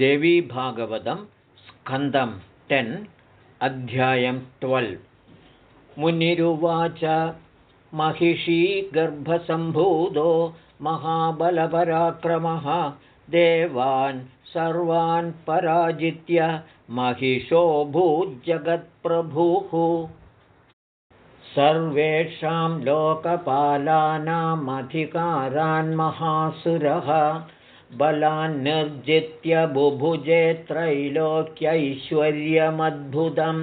देवीभागवतं स्कन्दं ten अध्यायं twelve मुनिरुवाच महिषी गर्भसम्भूतो महाबलपराक्रमः देवान् सर्वान् पराजित्य महिषो भूज्जगत्प्रभुः। सर्वेषां लोकपालानामधिकारान् महासुरः बलान्निर्जित्य बुभुजे त्रैलोक्यैश्वर्यमद्भुतं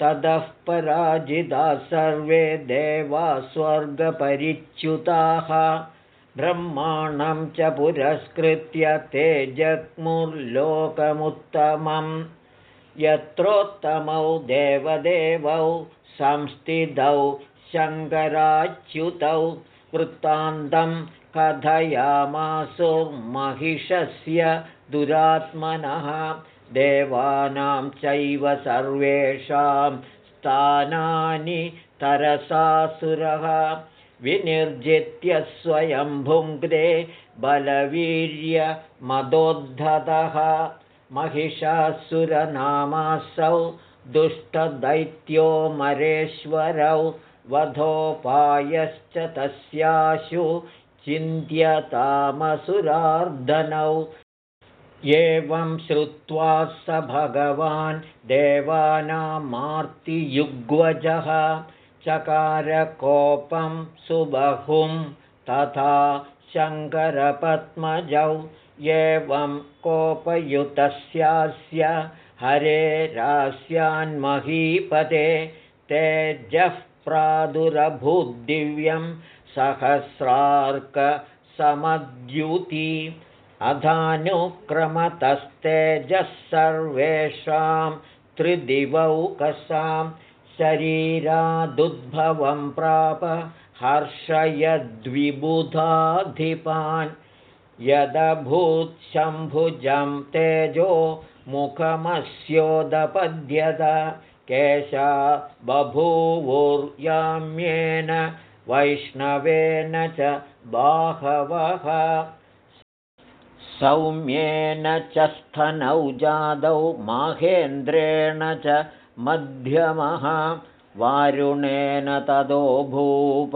ततः पराजिता सर्वे देवा स्वर्गपरिच्युताः। ब्रह्माणं च पुरस्कृत्य ते जग्मुर्लोकमुत्तमं यत्रोत्तमौ देवदेवौ संस्थितौ शङ्कराच्युतौ वृत्तान्तं कथयामासुर्महिषस्य दुरात्मनः। देवानां चैव सर्वेषां स्थानानि तरसासुरः विनिर्जित्य स्वयं भुङ्क्ते बलवीर्यमदोद्धतः महिषासुरनामासौ दुष्टदैत्यो मरेश्वरौ वधोपायश्च तस्याशु चिन्त्यतामसुरार्दनौ। एवं श्रुत्वा स भगवान् देवानामार्तियुग्वजः। चकारकोपं सुबहुं तथा शङ्करपद्मजौ। एवं कोपयुतस्यास्य हरेरास्यान्महीपदे तेजः प्रादुरभूद्दिव्यं सहस्रार्कसमद्युति अधानुक्रमतस्तेजः सर्वेषां त्रिदिवौकसां शरीरादुद्भवं प्राप हर्षयद्विबुधाधिपान् यदभूत्शम्भुजं तेजो मुखमस्योदपद्यत केशा बभूवुर्याम्येन वैष्णवेन च बाहवः। सौम्येन च स्थनौ जादौ माहेन्द्रेण च मध्यमः। वारुणेन तदो भूप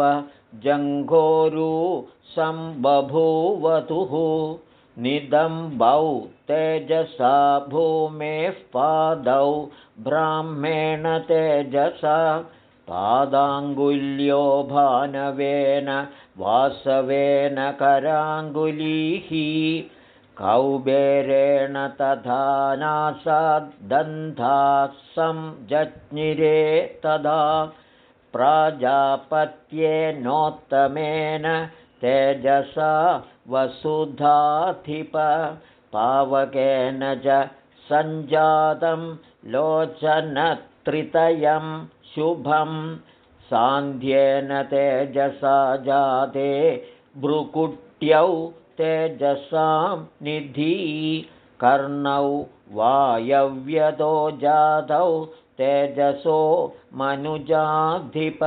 जङ्घोरु सम्बभूवतुः निदम्बौ तेजसा भूमेः पादौ ब्राह्मेण तेजसा पादाङ्गुल्यो भानवेन वासवेन कराङ्गुलीः कौबेरेण तथा नासाद्दन्धासं जज्ञिरे तदा प्राजापत्येनोत्तमेन तेजसा वसुधाधिप पावकेन च सञ्जातं लोचनत्रितयं शुभं सान्ध्येन तेजसा जाते भ्रुकुट्यौ तेजसां निधी। कर्णौ वायव्यतो जातौ तेजसो मनुजाधिप।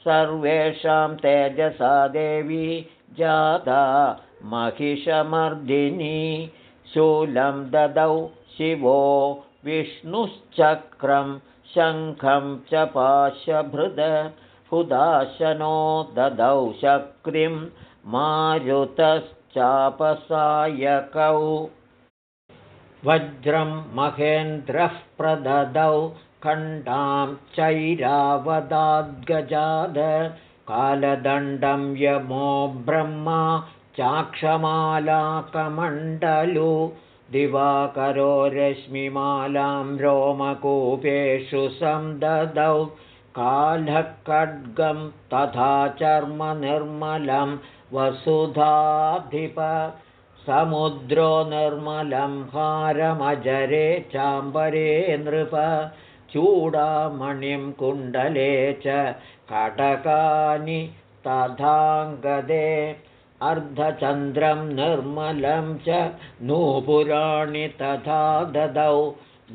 सर्वेषां तेजसा देवी जाता महिषमर्दिनी। शूलं ददौ शिवो विष्णुश्चक्रं शङ्खं च पाशभृद हुदाशनो ददौ शक्रिं मारुतश्चापसायकौ। वज्रं महेन्द्रः प्रददौ खण्डां चैरावदाद्गजाद। कालदण्डं यमो ब्रह्मा चाक्षमालाकमण्डलु दिवाकरो रश्मिमालां रोमकूपेषु संददौ कालखड्गं तथा चर्मनिर्मलं वसुधाधिप समुद्रो निर्मलं हारमजरे चाम्बरे नृप चूडामणिं कुण्डले च कटकानि तथाङ्गदे अर्धचन्द्रं निर्मलं च नूपुराणि तथा ददौ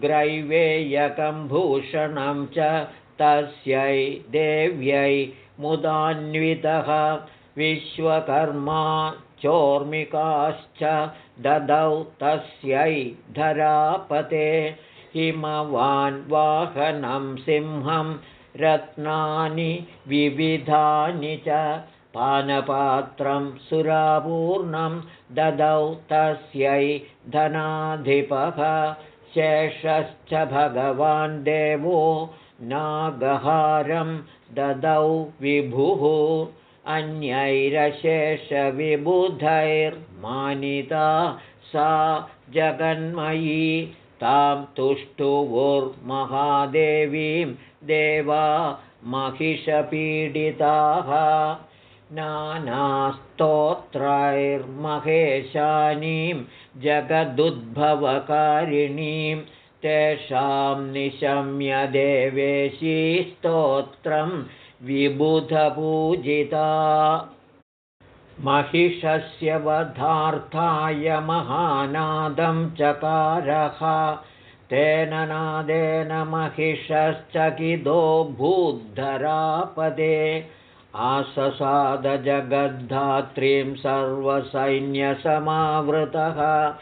ग्रैवेयकं भूषणं च तस्यै देव्यै मुदान्वितः विश्वकर्मा चोर्मिकाश्च ददौ तस्यै धरापते हिमवान् वाहनं सिंहं रत्नानि विविधानि च पानपात्रं सुरापूर्णं ददौ तस्यै धनाधिपः। शेषश्च भगवान् देवो नागहारं ददौ विभुः। अन्यैरशेषविबुधैर्मानिता सा जगन्मयी। तां तुष्टुवुर्महादेवीं देवा महिषपीडिताः नानास्तोत्रैर्महेशानीं जगदुद्भवकारिणीं तेषां निशम्य देवेशी स्तोत्रं विबुधपूजिता। महिषस्य वधार्थाय महानादं चकारः तेन नादेन महिषश्चकिदो भूद्धरापदे आससादजगद्धात्रीं सर्वसैन्यसमावृतः।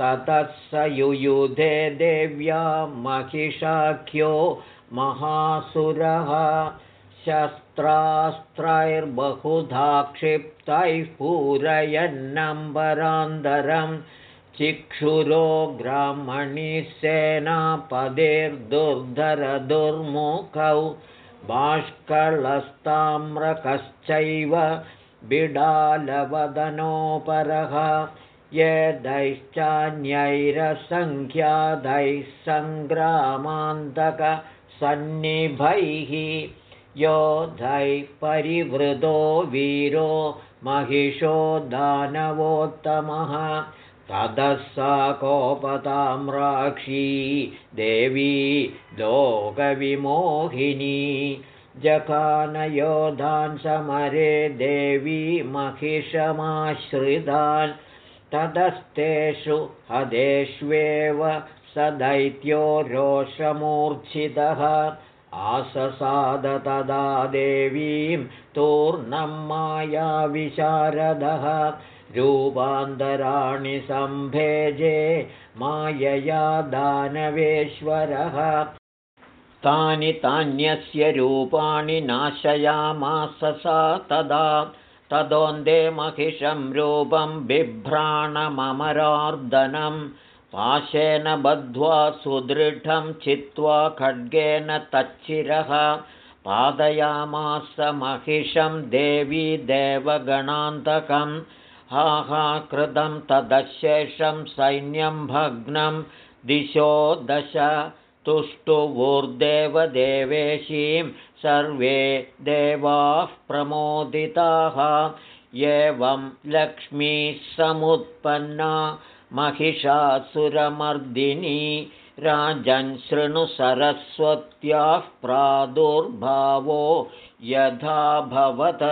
ततः स युयुधे देव्या महिषाख्यो महासुरः। शस्त्रास्त्रैर्बहुधा क्षिप्तैः पूरयन्नम्बरान्तरं। चिक्षुरो ग्राह्मणिसेनापदेर्दुर्धरदुर्मुखौ बाष्कलस्ताम्रकश्चैव बिडालवदनोपरः यदैश्चान्यैरसङ्ख्यादैः सङ्ग्रामान्तकसन्निभैः योधैः परिवृतो वीरो महिषो दानवोत्तमः ततः सा कोपताम्राक्षी देवी लोकविमोहिनी। जखानयोधान् समरे देवी महिषमाश्रितान्। ततस्तेषु हदेष्वेव स दैत्यो रोषमूर्च्छितः। आससाद तदा देवीं तूर्णं मायाविशारदः रूपान्तराणि सम्भेजे मायया दानवेश्वरः। तानि तान्यस्य रूपाणि नाशयामास सा तदा। तदोन्दे महिषं रूपं बिभ्राणममरार्दनं। पाशेन बद्ध्वा सुदृढं चित्वा खड्गेन तच्चिरः पादयामास महिषं देवी देवगणान्तकं हाहाकृतं तदशेषं सैन्यं भग्नं दिशो दश तुष्टुवुर्देवदेवेशीं सर्वे देवाः प्रमोदिताः। एवं लक्ष्मीः समुत्पन्ना महिषासुरमर्दिनी राजन् शृणुसरस्वत्याः प्रादुर्भावो यथाभवत्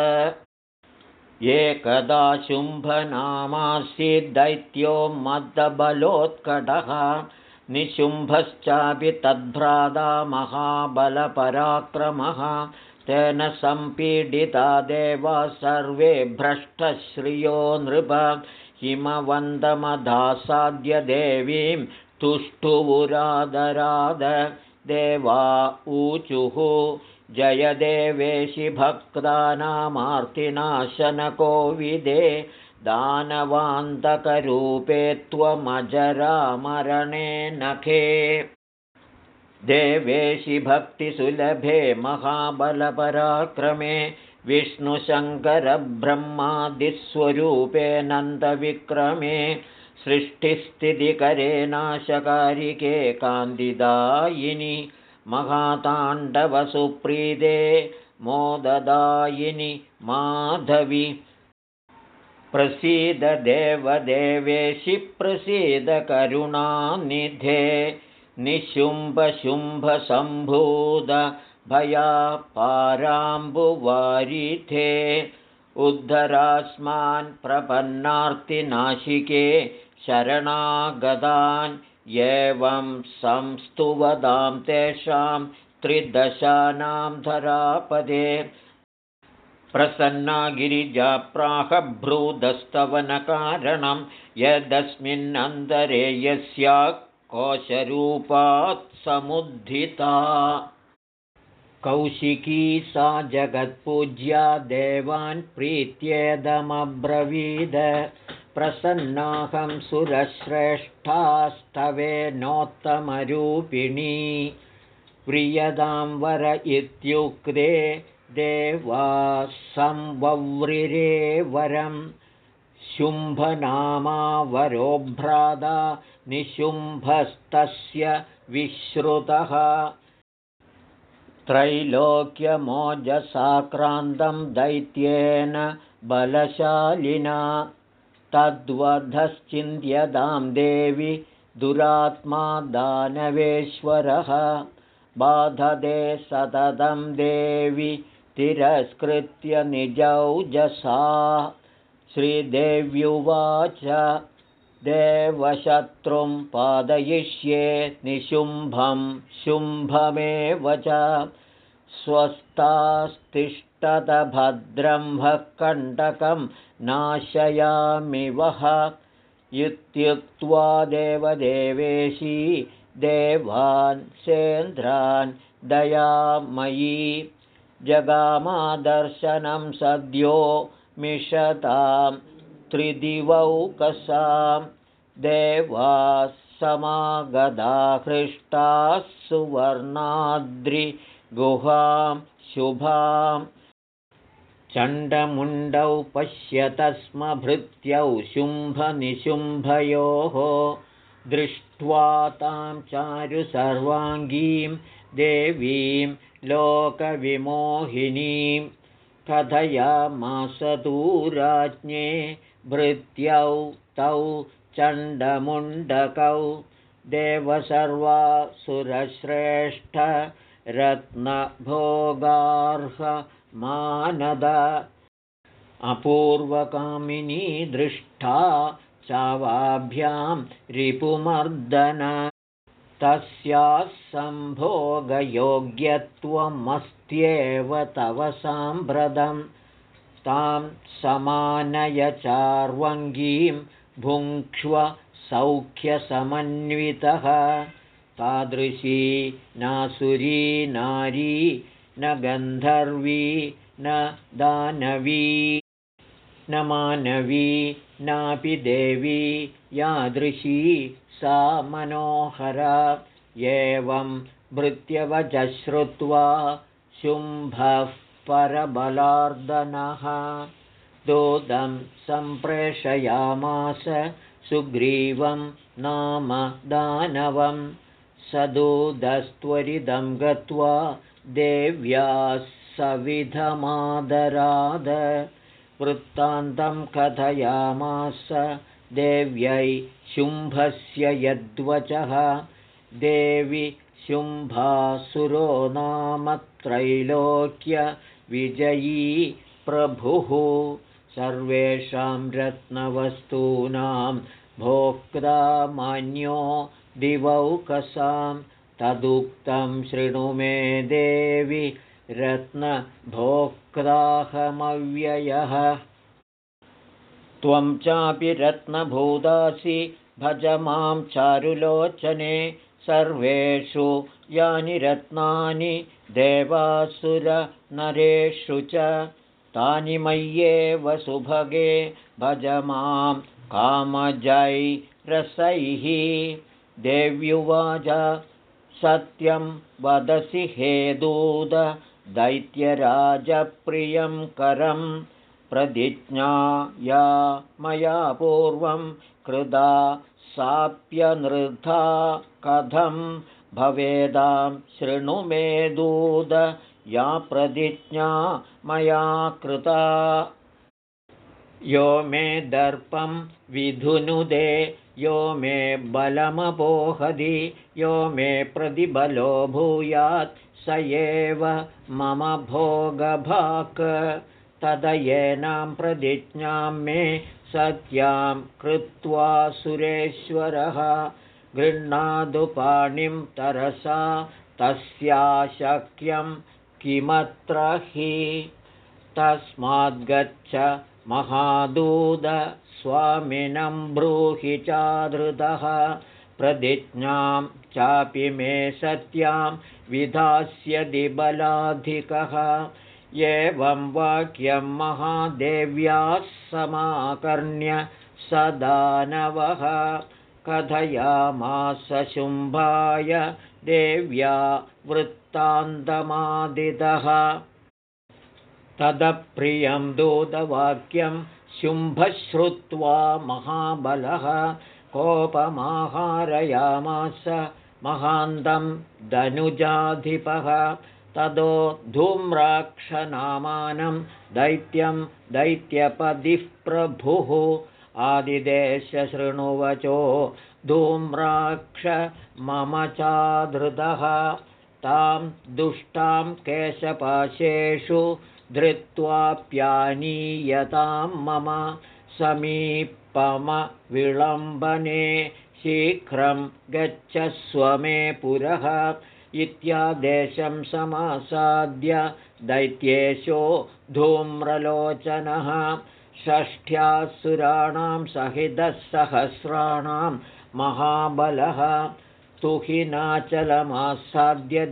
एकदा शुम्भनामासीद्दैत्यो मद्दबलोत्कटः निशुम्भश्चापि तद्भ्राता महाबलपराक्रमः तेन सम्पीडिता देवा सर्वे भ्रष्टश्रियो नृप हिमवन्दमधासाद्य देवीं तुष्टुवुरादराद देवा ऊचुः जयदेवेशि भक्तानामार्तिनाशनकोविदे दानवान्तकरूपे त्वमजरामरणे नखे। देवेशि भक्तिसुलभे महाबलपराक्रमे विष्णुशङ्करब्रह्मादिस्वरूपे नन्दविक्रमे सृष्टिस्थितिकरे नाशकारिके कान्दिदायिनि महाताण्डवसुप्रीदे मोददायिनि माधवि। प्रसीद देवदेवेशि प्रसीद करुणानिधे। निशुम्भशुम्भसम्भूत भयापाराम्बुवारिथे उद्धरास्मान् प्रपन्नार्तिनाशिके शरणागतान् एवं संस्तुवदां तेषां त्रिदशानां धरापदे। प्रसन्ना गिरिजाप्राहभ्रूदस्तवनकारणं यदस्मिन्नन्तरे यस्या कोशरूपात् समुद्धिता। कौशिकी सा जगत्पूज्या देवान् प्रीत्येदमब्रवीद प्रसन्नाहं सुरश्रेष्ठास्तवेनोत्तमरूपिणी प्रियदां वर इत्युक्ते देवा संवव्रिरे वरं शुम्भनामावरोभ्रादा निशुम्भस्तस्य विश्रुतः। त्रैलोक्यमोजसाक्रान्तं दैत्येन बलशालिना तद्वधश्चिन्त्यदां देवि दुरात्मा दानवेश्वरः। बाधदे सततं देवि तिरस्कृत्य निजौजसा। श्रीदेव्युवाच देवशत्रुं पादयिष्ये निशुम्भं शुम्भमेव च। स्वस्तास्तिष्ठतभद्रं कण्टकं नाशयामि वः। इत्युक्त्वा देवदेवेशी देवान् सेन्द्रान् दयामयी। जगामादर्शनं सद्यो मिषतां त्रिदिवौकसां। देवाः समागदाहृष्टाः सुवर्णाद्रिगुहां शुभाम् चण्डमुण्डौ पश्यत स्म भृत्यौ शुम्भनिशुम्भयोः दृष्ट्वा तां चारु सर्वाङ्गीं देवीं लोकविमोहिनीं कथयामासदूराज्ञे भृत्यौ तौ चण्डमुण्डकौ देवसर्वासुरश्रेष्ठरत्नभोगार्ह मानद। अपूर्वकामिनी दृष्टा चावाभ्यां रिपुमर्दन। तस्याः सम्भोगयोग्यत्वमस्त्येव तव साम्प्रतं। तां समानयचार्वङ्गीं भुङ्क्ष्व सौख्यसमन्वितः। तादृशी नासुरी नारी न गन्धर्वी न दानवी न मानवी नापि देवी यादृशी सा मनोहरा। एवं भृत्यवच श्रुत्वा शुम्भः परबलार्दनः। दूतं सम्प्रेषयामास सुग्रीवं नाम दानवं। सदूदस्त्वरिदं गत्वा देव्याः सविधमादराद वृत्तान्तं कथयामास देव्यै शुम्भस्य यद्वचः देवि शुम्भासुरो नाम त्रैलोक्यविजयी प्रभुः। सर्वेषां रत्नवस्तूनां भोक्ता मान्यो दिवौकसां तदुक्तं शृणु मे देवि रत्नभोक्ताहमव्ययः। त्वं चापि रत्नभूदासि भज मां चारुलोचने सर्वेषु यानि रत्नानि देवासुरनरेषु च। तानि मय्येव सुभगे भज मां कामजैरसैः देव्युवाच सत्यं वदसि हेदूद दैत्यराजप्रियं करं प्रतिज्ञा या मया पूर्वं कृदा साप्यनृथा कथं भवेदां शृणु दूद या प्रतिज्ञा मया कृता। यो मे दर्पं विधुनुदे यो मे बलमपोहदि यो मे प्रतिबलो भूयात् स एव मम भोगभाक्। तदयेनां प्रतिज्ञां मे सत्यां कृत्वा सुरेश्वरः। गृह्णादुपाणिं तरसा तस्याशक्यं किमत्र हि? तस्माद्गच्छ महादूद स्वामिनं ब्रूहि चादृतः प्रतिज्ञां चापि मे सत्यां विधास्यदि बलाधिकः। एवं वाक्यं महादेव्याः समाकर्ण्य स दानवः कथयामास शुम्भाय देव्या वृत्तान्तमादितः तदप्रियं दूतवाक्यं शुम्भश्रुत्वा महाबलः कोपमाहारयामास महान्तं धनुजाधिपः। तदो धूम्राक्षनामानं दैत्यं दैत्यपदिः प्रभुः। आदिदेशशृणुवचो धूम्राक्ष मम चाधृतः तां दुष्टां केशपाशेषु धृत्वाप्यानीयतां मम समीपमविलम्बने शीघ्रं गच्छस्व मे पुरः इत्यादेशं समासाद्य दैत्येशो धूम्रलोचनः षष्ठ्यासुराणां सहितसहस्राणां महाबलः तुहिनाचलमासाद्य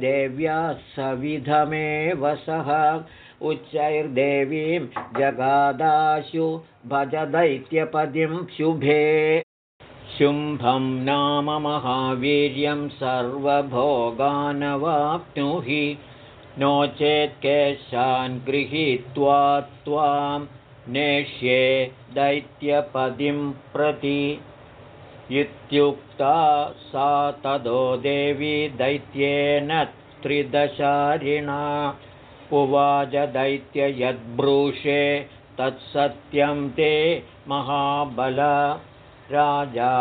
देव्या सविधमेव सः उच्चैर्देवीं जगादाशु भज दैत्यपदिं शुभे। शुम्भं नाम महावीर्यं सर्वभोगानवाप्नुहि। नो चेत् केशान् गृहीत्वा त्वां नेष्ये दैत्यपदिं प्रति। इत्युक्ता सा तदो देवी दैत्येन त्रिदशारिणा उवाच दैत्य यद्ब्रूषे तत्सत्यं ते महाबल राजा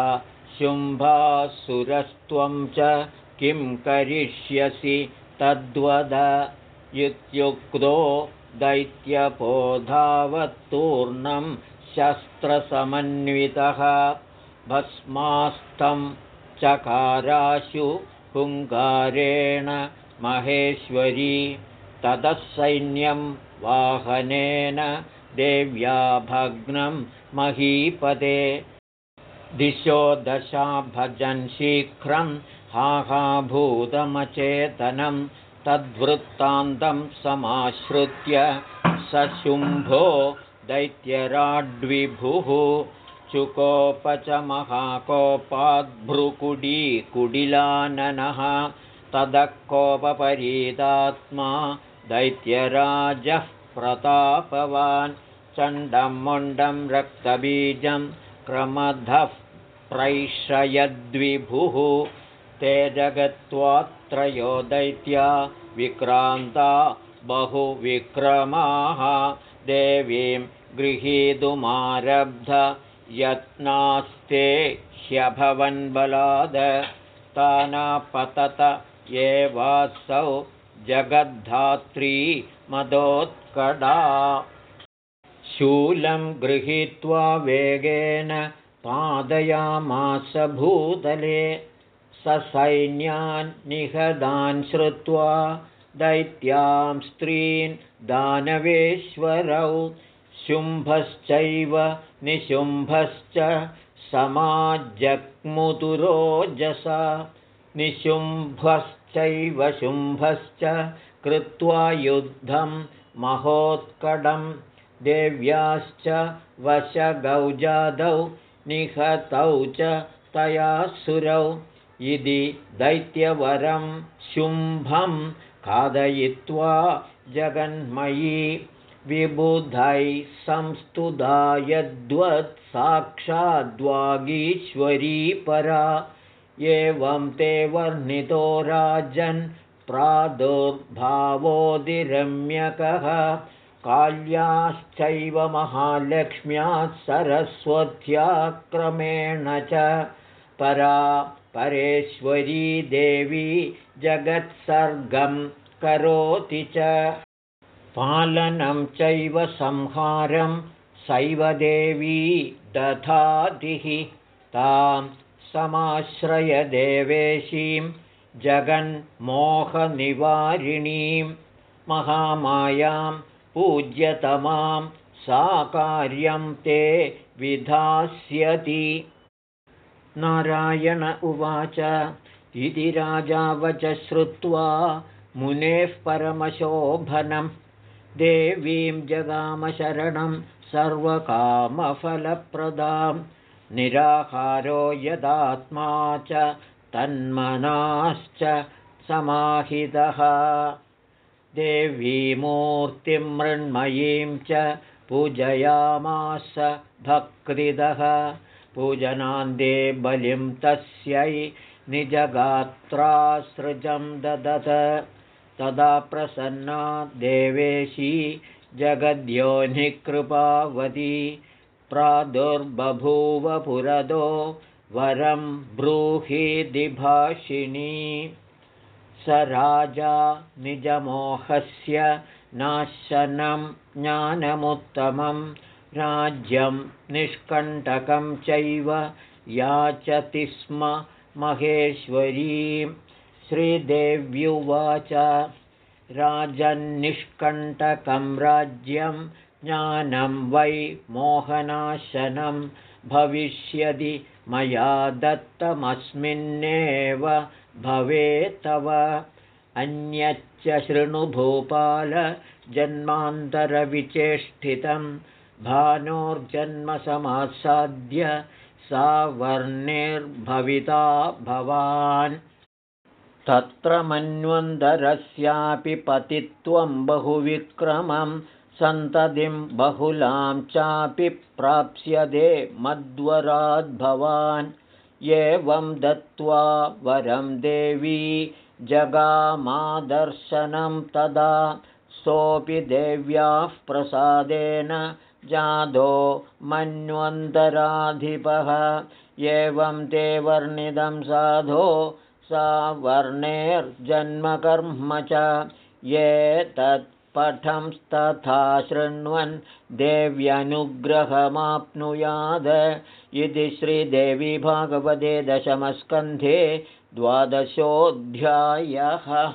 शुम्भासुरस्त्वं च किं करिष्यसि तद्वद इत्युक्तो दैत्यपोधावत्तूर्णं शस्त्रसमन्वितः भस्मास्तं चकाराशु हुङ्गारेण महेश्वरी ततः सैन्यं वाहनेन देव्या भग्नं महीपदे दिशो दशा भजन् शीघ्रं हाहाभूतमचेतनं तद्वृत्तान्तं समाश्रित्य शुम्भो दैत्यराड्विभुः चुकोप च महाकोपाद्भ्रुकुडीकुडिलाननः ततः कोपपरीतात्मा दैत्यराजः प्रतापवान् चण्डं मुण्डं रक्तबीजं क्रमधः प्रैषयद्विभुः ते जगत्वात्रयो दैत्या विक्रान्ता बहुविक्रमाः। देवीं गृहीतुमारब्ध यत्नास्ते ह्यभवन्बलाद तानापतत एवासौ जगद्धात्री मदोत्कडा शूलं गृहीत्वा वेगेन पादयामास भूतले। ससैन्यान् निहदान् श्रुत्वा दैत्यां स्त्रीन् दानवेश्वरौ। शुम्भश्चैव निशुम्भश्च समाजग्मुतुरोजसा निशुम्भश्चैव शुम्भश्च कृत्वा युद्धं महोत्कडं देव्याश्च वशगौजादौ निहतौ च तया सुरौ इति दैत्यवरं शुम्भं खादयित्वा जगन्मयी विबुधैः संस्तुधा यद्वत्साक्षाद्वागीश्वरी परा एवं ते वर्णितो राजन् प्रादुर्भावोदिरम्यकः काल्याश्चैव महालक्ष्म्याः सरस्वत्याक्रमेण च परा परेश्वरी देवी जगत्सर्गं करोति च। पालनं चैव संहारं सैव देवी दधातिः। तां समाश्रयदेवेशीं जगन्मोहनिवारिणीं महामायां पूज्यतमां सा कार्यं ते विधास्यति। नारायण उवाच इति राजावच श्रुत्वा मुनेः परमशोभनं देवीं जगामशरणं सर्वकामफलप्रदां निराहारो यदात्मा च तन्मनाश्च समाहितः। देवीमूर्तिं मृण्मयीं च पूजयामास भक्तिदः। पूजनान्ते बलिं तस्यै निजगात्रासृजं ददत। तदा प्रसन्ना देवेशी जगद्योनिकृपावती प्रादुर्बभूव पुरदो वरं ब्रूहीदिभाषिणी स राजा निजमोहस्य नाशनं ज्ञानमुत्तमं राज्यं निष्कण्टकं चैव याचति स्म महेश्वरीं। श्रीदेव्युवाच राजन्निष्कण्टकं राज्यं ज्ञानं वै मोहनाशनं भविष्यति मया दत्तमस्मिन्नेव भवेत्तव। अन्यच्च शृणुभूपालजन्मान्तरविचेष्टितं भानोर्जन्मसमासाद्य सा वर्णिर्भविता भवान्। तत्र मन्वन्तरस्यापि पतित्वं बहुविक्रमं सन्ततिं बहुलां चापि प्राप्स्यते मद्वराद्भवान्। एवं दत्त्वा वरं देवी जगामादर्शनं तदा सोऽपि देव्याः प्रसादेन जादो मन्वन्तराधिपः। एवं ते वर्णितं साधो सा वर्णेर्जन्मकर्म च। ये तत्पठंस्तथा शृण्वन् देव्यनुग्रहमाप्नुयाद। इति श्रीदेवी भागवते दशमस्कन्धे द्वादशोऽध्यायः